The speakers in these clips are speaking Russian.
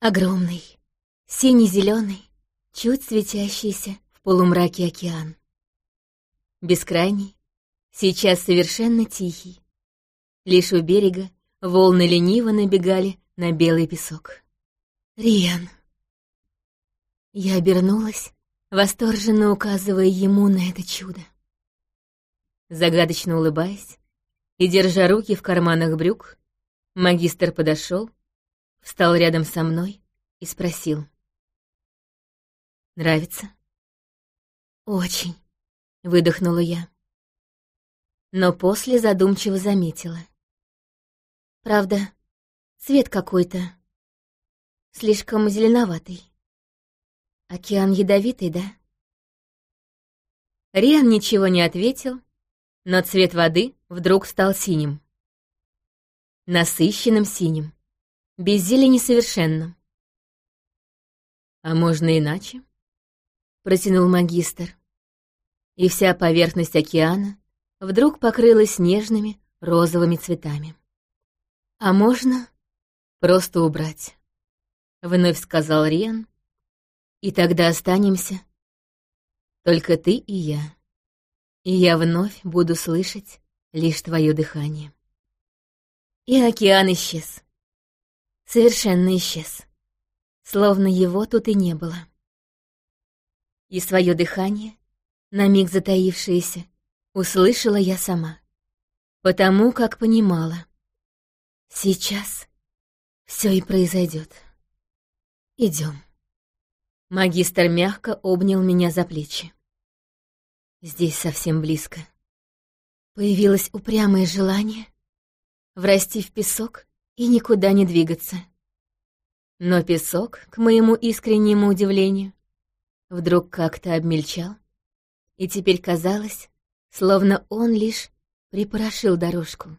Огромный, синий-зеленый, чуть светящийся в полумраке океан. Бескрайний, сейчас совершенно тихий. Лишь у берега волны лениво набегали на белый песок. Риан. Я обернулась, восторженно указывая ему на это чудо. Загадочно улыбаясь и держа руки в карманах брюк, магистр подошел, встал рядом со мной и спросил. «Нравится?» «Очень», — выдохнула я. Но после задумчиво заметила. «Правда, цвет какой-то слишком зеленоватый. Океан ядовитый, да?» Риан ничего не ответил, но цвет воды вдруг стал синим. Насыщенным синим. Без зелени совершенно. «А можно иначе?» — протянул магистр. И вся поверхность океана вдруг покрылась нежными розовыми цветами. «А можно просто убрать», — вновь сказал Риан. «И тогда останемся только ты и я. И я вновь буду слышать лишь твое дыхание». И океан исчез совершенно исчез. Словно его тут и не было. И свое дыхание, на миг затаившееся, услышала я сама. Потому как понимала. Сейчас все и произойдет. Идем. Магистр мягко обнял меня за плечи. Здесь совсем близко. Появилось упрямое желание врасти в песок и никуда не двигаться. Но песок, к моему искреннему удивлению, вдруг как-то обмельчал, и теперь казалось, словно он лишь припорошил дорожку.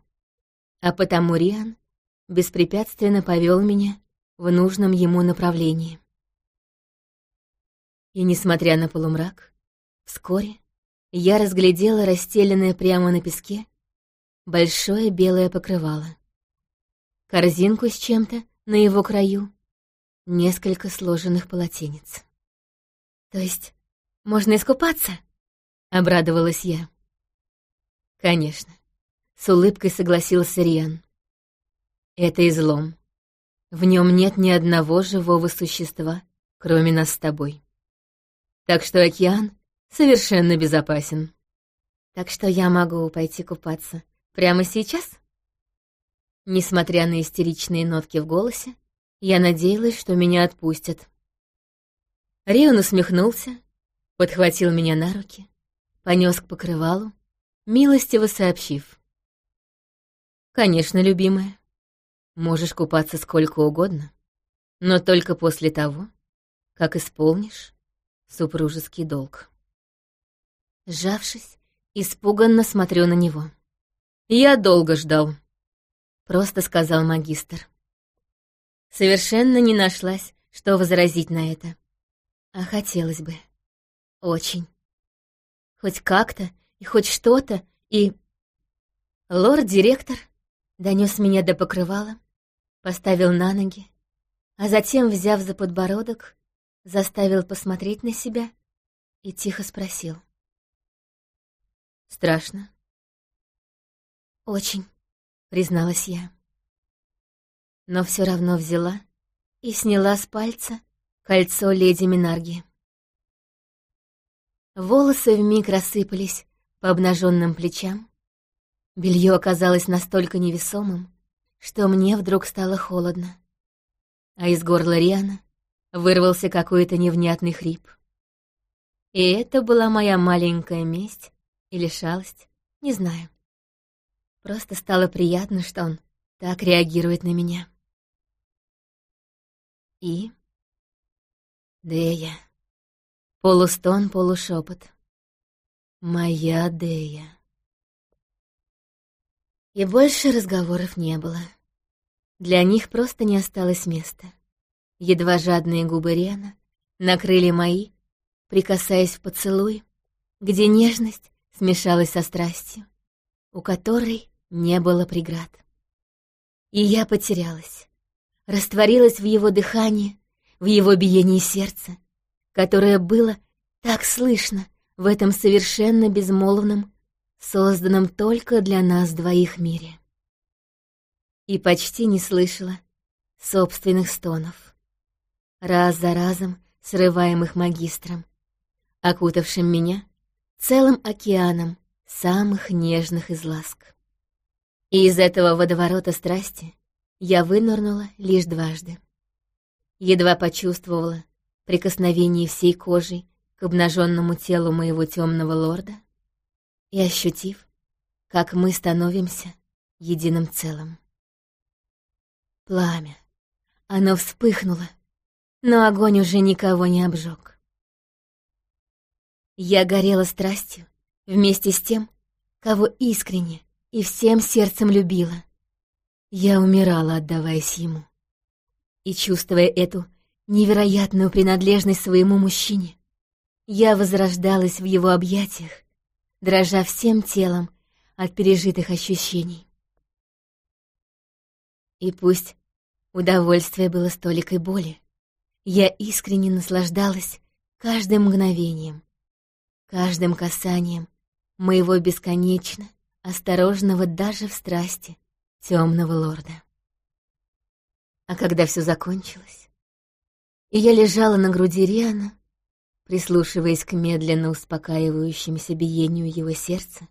А потому Риан беспрепятственно повел меня в нужном ему направлении. И несмотря на полумрак, вскоре я разглядела расстеленное прямо на песке большое белое покрывало корзинку с чем-то на его краю, несколько сложенных полотенец. «То есть можно искупаться?» — обрадовалась я. «Конечно», — с улыбкой согласился Риан. «Это излом. В нем нет ни одного живого существа, кроме нас с тобой. Так что океан совершенно безопасен. Так что я могу пойти купаться прямо сейчас?» Несмотря на истеричные нотки в голосе, я надеялась, что меня отпустят. Рион усмехнулся, подхватил меня на руки, понес к покрывалу, милостиво сообщив. «Конечно, любимая, можешь купаться сколько угодно, но только после того, как исполнишь супружеский долг». Сжавшись, испуганно смотрю на него. «Я долго ждал», просто сказал магистр. Совершенно не нашлась, что возразить на это. А хотелось бы. Очень. Хоть как-то и хоть что-то, и... Лорд-директор донес меня до покрывала, поставил на ноги, а затем, взяв за подбородок, заставил посмотреть на себя и тихо спросил. «Страшно?» «Очень», призналась я. Но все равно взяла и сняла с пальца кольцо леди Минарги. Волосы вмиг рассыпались по обнаженным плечам. Белье оказалось настолько невесомым, что мне вдруг стало холодно. А из горла Риана вырвался какой-то невнятный хрип. И это была моя маленькая месть или шалость, не знаю. Просто стало приятно, что он так реагирует на меня. И... Дея. Полустон, полушепот. Моя Дея. И больше разговоров не было. Для них просто не осталось места. Едва жадные губы Рена накрыли мои, прикасаясь в поцелуй, где нежность смешалась со страстью, у которой не было преград. И я потерялась, растворилась в его дыхании, в его биении сердца, которое было так слышно в этом совершенно безмолвном, созданном только для нас двоих мире. И почти не слышала собственных стонов, раз за разом срываемых магистром, окутавшим меня целым океаном самых нежных из ласк. И из этого водоворота страсти я вынырнула лишь дважды. Едва почувствовала прикосновение всей кожей к обнаженному телу моего темного лорда и ощутив, как мы становимся единым целым. Пламя. Оно вспыхнуло, но огонь уже никого не обжег. Я горела страстью вместе с тем, кого искренне и всем сердцем любила. Я умирала, отдаваясь ему. И чувствуя эту невероятную принадлежность своему мужчине, я возрождалась в его объятиях, дрожа всем телом от пережитых ощущений. И пусть удовольствие было столикой боли, я искренне наслаждалась каждым мгновением, каждым касанием моего бесконечно осторожного даже в страсти темного лорда. А когда все закончилось, и я лежала на груди Риана, прислушиваясь к медленно успокаивающемуся биению его сердца,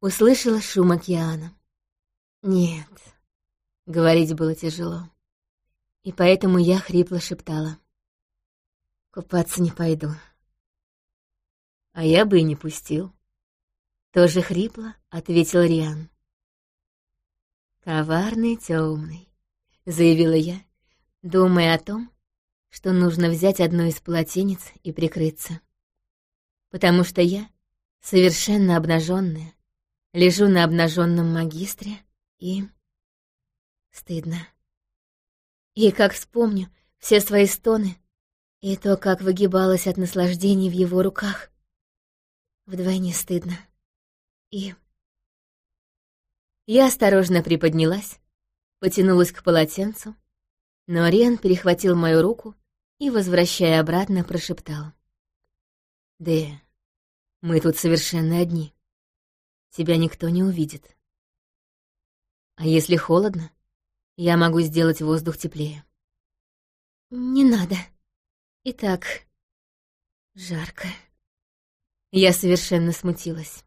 услышала шум океана. Нет, говорить было тяжело, и поэтому я хрипло шептала. «Купаться не пойду». «А я бы и не пустил», — тоже хрипло ответил Риан. «Коварный темный», — заявила я, думая о том, что нужно взять одно из полотенец и прикрыться. Потому что я, совершенно обнаженная, лежу на обнаженном магистре и... Стыдно. И как вспомню все свои стоны и то, как выгибалась от наслаждений в его руках, вдвойне стыдно. И... Я осторожно приподнялась, потянулась к полотенцу, но Рен перехватил мою руку и, возвращая обратно, прошептал. «Дэ, мы тут совершенно одни. Тебя никто не увидит. А если холодно, я могу сделать воздух теплее». «Не надо. И так жарко». Я совершенно смутилась.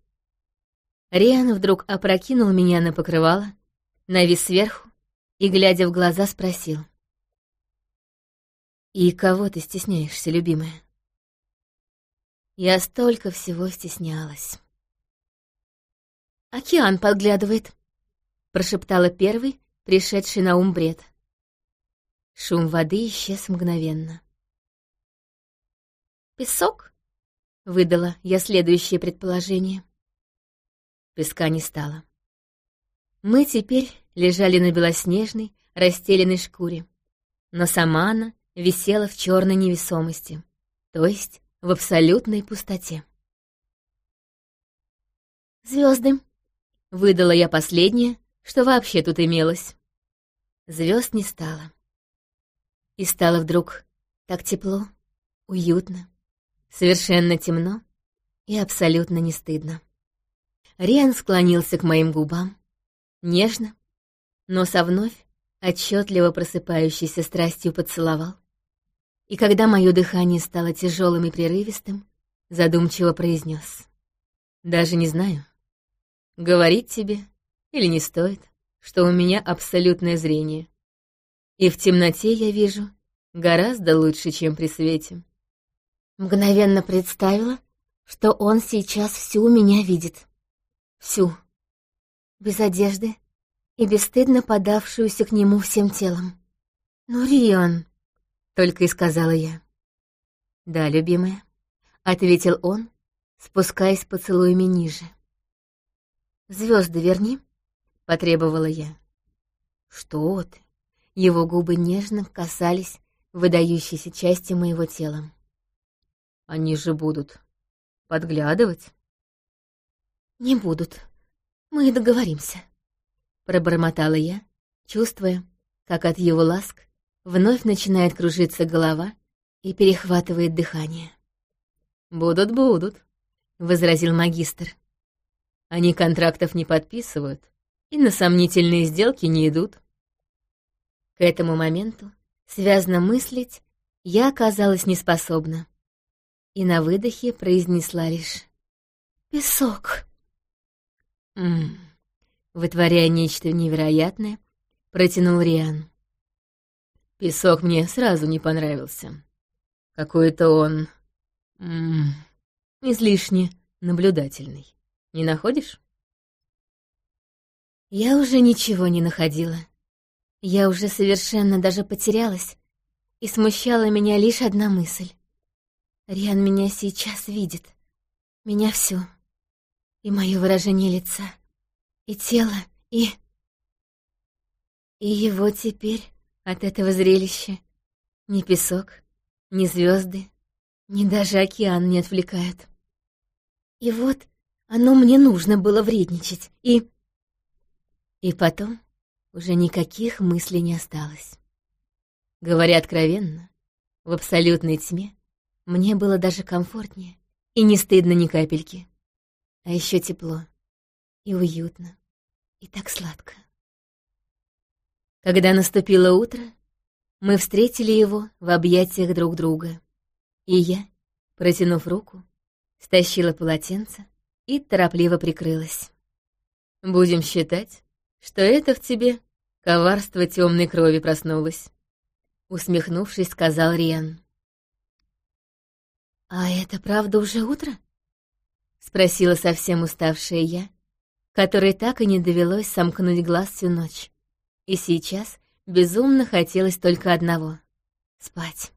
Риан вдруг опрокинул меня на покрывало, навис сверху и, глядя в глаза, спросил. «И кого ты стесняешься, любимая?» Я столько всего стеснялась. «Океан подглядывает», — прошептала первый, пришедший на ум бред. Шум воды исчез мгновенно. «Песок?» — выдала я следующее предположение. Песка не стало. Мы теперь лежали на белоснежной, расстеленной шкуре, но сама она висела в черной невесомости, то есть в абсолютной пустоте. Звезды, выдала я последнее, что вообще тут имелось. Звезд не стало. И стало вдруг так тепло, уютно, совершенно темно и абсолютно не стыдно. Риан склонился к моим губам, нежно, но со вновь отчетливо просыпающейся страстью поцеловал. И когда мое дыхание стало тяжелым и прерывистым, задумчиво произнес: «Даже не знаю, говорить тебе или не стоит, что у меня абсолютное зрение. И в темноте я вижу гораздо лучше, чем при свете». Мгновенно представила, что он сейчас всю меня видит. Всю. Без одежды и бесстыдно подавшуюся к нему всем телом. «Ну, Риан!» — только и сказала я. «Да, любимая», — ответил он, спускаясь поцелуями ниже. Звезды верни», — потребовала я. «Что ты?» Его губы нежно касались выдающейся части моего тела. «Они же будут подглядывать?» «Не будут. Мы договоримся», — пробормотала я, чувствуя, как от его ласк вновь начинает кружиться голова и перехватывает дыхание. «Будут, будут», — возразил магистр. «Они контрактов не подписывают и на сомнительные сделки не идут». К этому моменту связно мыслить я оказалась неспособна. И на выдохе произнесла лишь «Песок». «М-м-м», вытворяя нечто невероятное, протянул Риан. Песок мне сразу не понравился. Какой-то он... М -м, излишне наблюдательный. Не находишь? Я уже ничего не находила. Я уже совершенно даже потерялась, и смущала меня лишь одна мысль. Риан меня сейчас видит. Меня всю. И мое выражение лица, и тело, и... И его теперь от этого зрелища ни песок, ни звезды, ни даже океан не отвлекают. И вот оно мне нужно было вредничать, и... И потом уже никаких мыслей не осталось. Говоря откровенно, в абсолютной тьме мне было даже комфортнее и не стыдно ни капельки. А еще тепло и уютно, и так сладко. Когда наступило утро, мы встретили его в объятиях друг друга. И я, протянув руку, стащила полотенце и торопливо прикрылась. «Будем считать, что это в тебе коварство темной крови проснулось», — усмехнувшись, сказал Риан. «А это правда уже утро?» — спросила совсем уставшая я, которой так и не довелось сомкнуть глаз всю ночь. И сейчас безумно хотелось только одного — спать.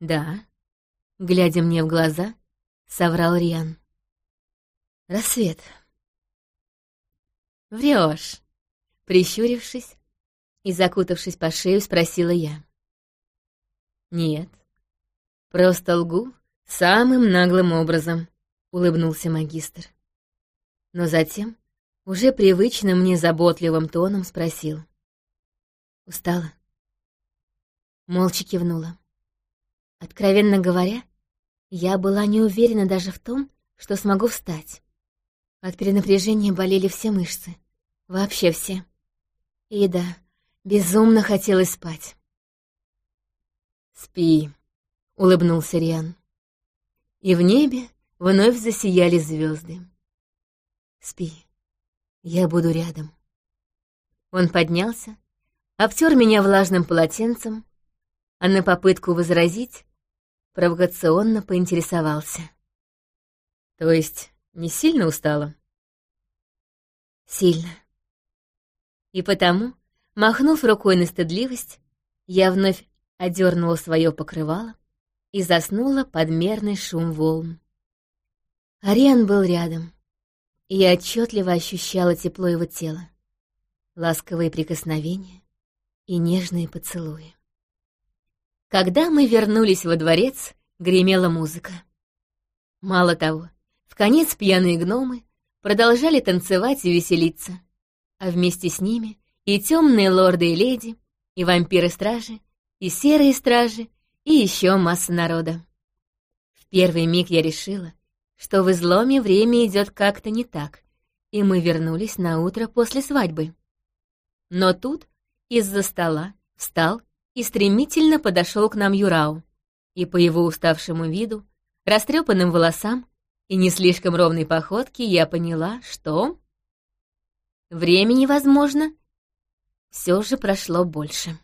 «Да», — глядя мне в глаза, соврал Риан. «Рассвет». Врешь, прищурившись и закутавшись по шею, спросила я. «Нет, просто лгу самым наглым образом», — улыбнулся магистр. Но затем уже привычным мне заботливым тоном спросил. «Устала?» Молча кивнула. Откровенно говоря, я была не уверена даже в том, что смогу встать. От перенапряжения болели все мышцы. Вообще все. И да, безумно хотелось спать. «Спи», — улыбнулся Риан. И в небе вновь засияли звезды. «Спи, я буду рядом». Он поднялся, обтер меня влажным полотенцем, а на попытку возразить провокационно поинтересовался. «То есть не сильно устала?» «Сильно». И потому, махнув рукой на стыдливость, я вновь одернула свое покрывало и заснула под мерный шум волн. Ариан был рядом, и я отчетливо ощущала тепло его тела, ласковые прикосновения и нежные поцелуи. Когда мы вернулись во дворец, гремела музыка. Мало того, в конец пьяные гномы продолжали танцевать и веселиться, а вместе с ними и темные лорды и леди, и вампиры-стражи, и серые стражи, и еще масса народа. В первый миг я решила, что в изломе время идет как-то не так, и мы вернулись на утро после свадьбы. Но тут из-за стола встал и стремительно подошел к нам Юрау, и по его уставшему виду, растрепанным волосам и не слишком ровной походке я поняла, что... Времени, возможно, все же прошло больше.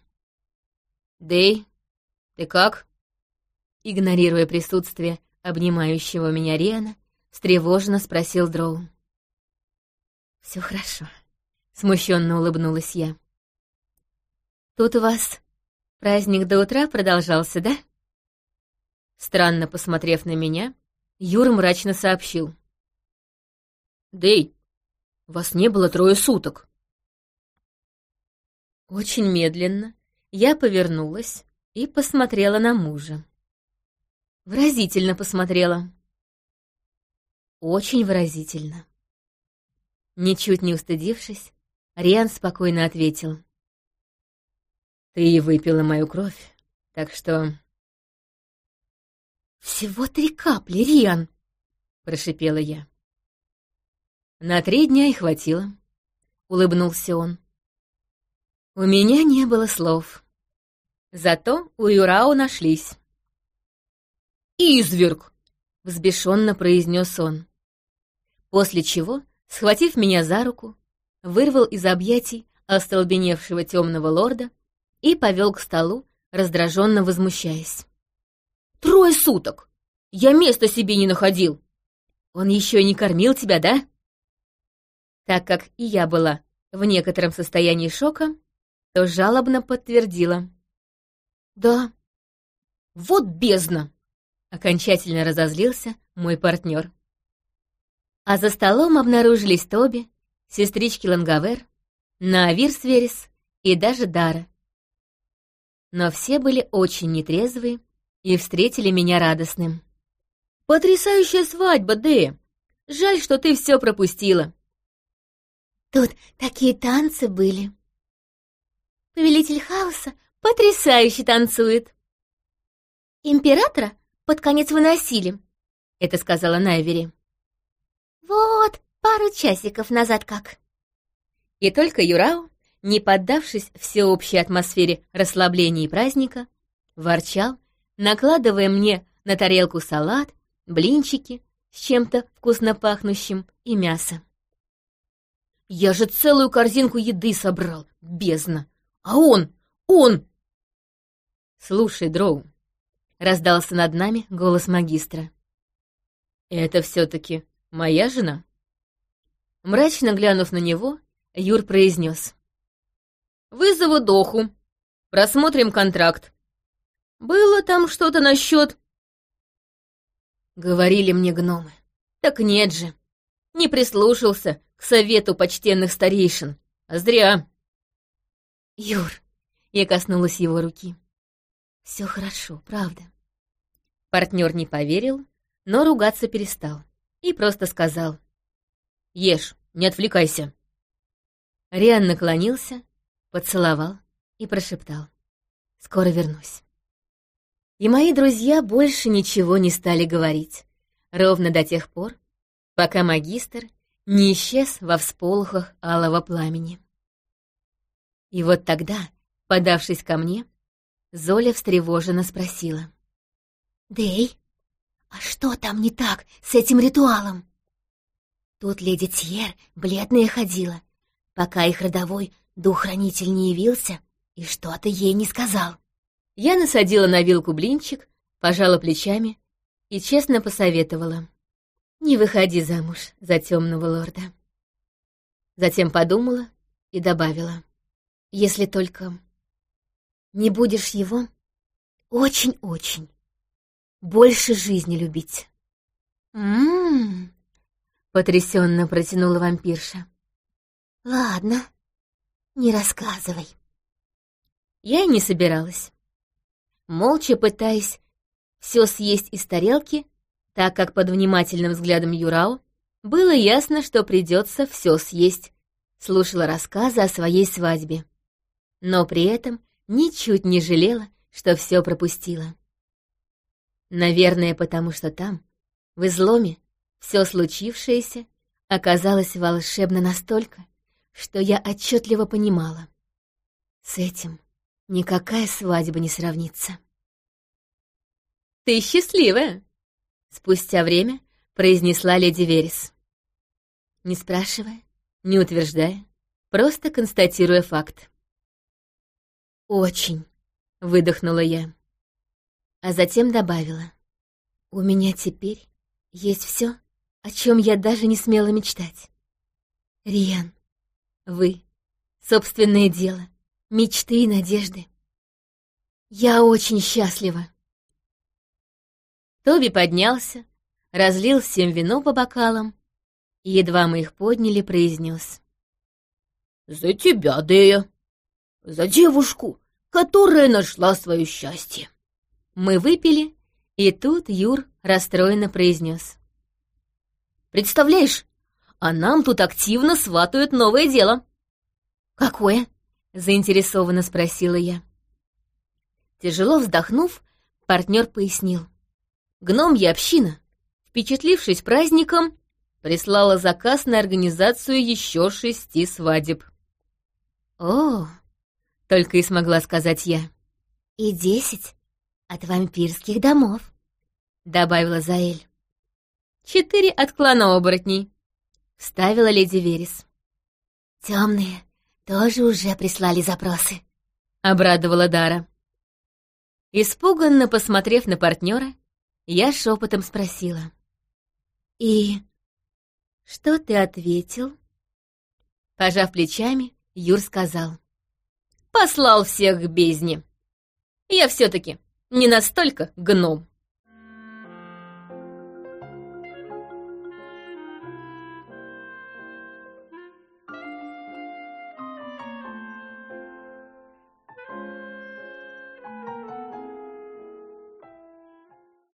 «Дэй, ты как?» Игнорируя присутствие обнимающего меня Риана, встревоженно спросил Дроу. «Все хорошо», — смущенно улыбнулась я. «Тут у вас Праздник до утра продолжался, да? Странно посмотрев на меня, Юр мрачно сообщил. «Дэй, вас не было трое суток». Очень медленно я повернулась и посмотрела на мужа. Выразительно посмотрела. Очень выразительно. Ничуть не устыдившись, Риан спокойно ответил. Ты выпила мою кровь, так что...» «Всего три капли, Риан!» — прошипела я. «На три дня и хватило», — улыбнулся он. У меня не было слов. Зато у Юрау нашлись. «Изверг!» — взбешенно произнес он. После чего, схватив меня за руку, вырвал из объятий остолбеневшего темного лорда и повел к столу, раздраженно возмущаясь. «Трое суток! Я места себе не находил!» «Он еще не кормил тебя, да?» Так как и я была в некотором состоянии шока, то жалобно подтвердила. «Да». «Вот бездна!» — окончательно разозлился мой партнер. А за столом обнаружились Тоби, сестрички Лангавер, Наавир Сверис и даже Дара. Но все были очень нетрезвые и встретили меня радостным. «Потрясающая свадьба, Дэя! Жаль, что ты все пропустила!» «Тут такие танцы были!» Повелитель хаоса потрясающе танцует. Императора под конец выносили, — это сказала Найвери. Вот пару часиков назад как. И только Юрау, не поддавшись всеобщей атмосфере расслабления и праздника, ворчал, накладывая мне на тарелку салат, блинчики с чем-то вкусно пахнущим и мясо. «Я же целую корзинку еды собрал, бездна!» А он! Он!» «Слушай, Дроу!» — раздался над нами голос магистра. «Это все-таки моя жена?» Мрачно глянув на него, Юр произнес. «Вызову Доху. Просмотрим контракт. Было там что-то насчет...» Говорили мне гномы. Так нет же. Не прислушался к совету почтенных старейшин. А зря. «Юр!» — я коснулась его руки. «Все хорошо, правда». Партнер не поверил, но ругаться перестал и просто сказал. «Ешь, не отвлекайся». Риан наклонился, поцеловал и прошептал. «Скоро вернусь». И мои друзья больше ничего не стали говорить, ровно до тех пор, пока магистр не исчез во всполохах алого пламени. И вот тогда, подавшись ко мне, Золя встревоженно спросила. «Дэй, а что там не так с этим ритуалом?» Тут леди Тьер бледная ходила, пока их родовой дух-хранитель не явился и что-то ей не сказал. Я насадила на вилку блинчик, пожала плечами и честно посоветовала. «Не выходи замуж за темного лорда». Затем подумала и добавила. Если только не будешь его очень-очень больше жизни любить. М-м-м, потрясенно протянула вампирша. Ладно, не рассказывай. Я и не собиралась. Молча пытаясь все съесть из тарелки, так как под внимательным взглядом Юрао было ясно, что придется все съесть, слушала рассказы о своей свадьбе но при этом ничуть не жалела, что все пропустила. Наверное, потому что там, в изломе, все случившееся оказалось волшебно настолько, что я отчетливо понимала. С этим никакая свадьба не сравнится. «Ты счастливая!» — спустя время произнесла леди Верес. Не спрашивая, не утверждая, просто констатируя факт. «Очень», — выдохнула я. А затем добавила. «У меня теперь есть все, о чем я даже не смела мечтать. Риан, вы, собственное дело, мечты и надежды. Я очень счастлива». Тоби поднялся, разлил всем вино по бокалам, и едва мы их подняли, произнес. «За тебя, Дея!» За девушку, которая нашла свое счастье. Мы выпили, и тут Юр расстроенно произнес. «Представляешь, а нам тут активно сватают новое дело». «Какое?» — заинтересованно спросила я. Тяжело вздохнув, партнер пояснил. Гномья община, впечатлившись праздником, прислала заказ на организацию еще шести свадеб. «О!» — только и смогла сказать я. «И десять от вампирских домов», — добавила Заэль. «Четыре от клана оборотней», — вставила леди Верес. «Темные тоже уже прислали запросы», — обрадовала Дара. Испуганно посмотрев на партнера, я шепотом спросила. «И что ты ответил?» Пожав плечами, Юр сказал. «Послал всех к бездне. Я все-таки не настолько гном».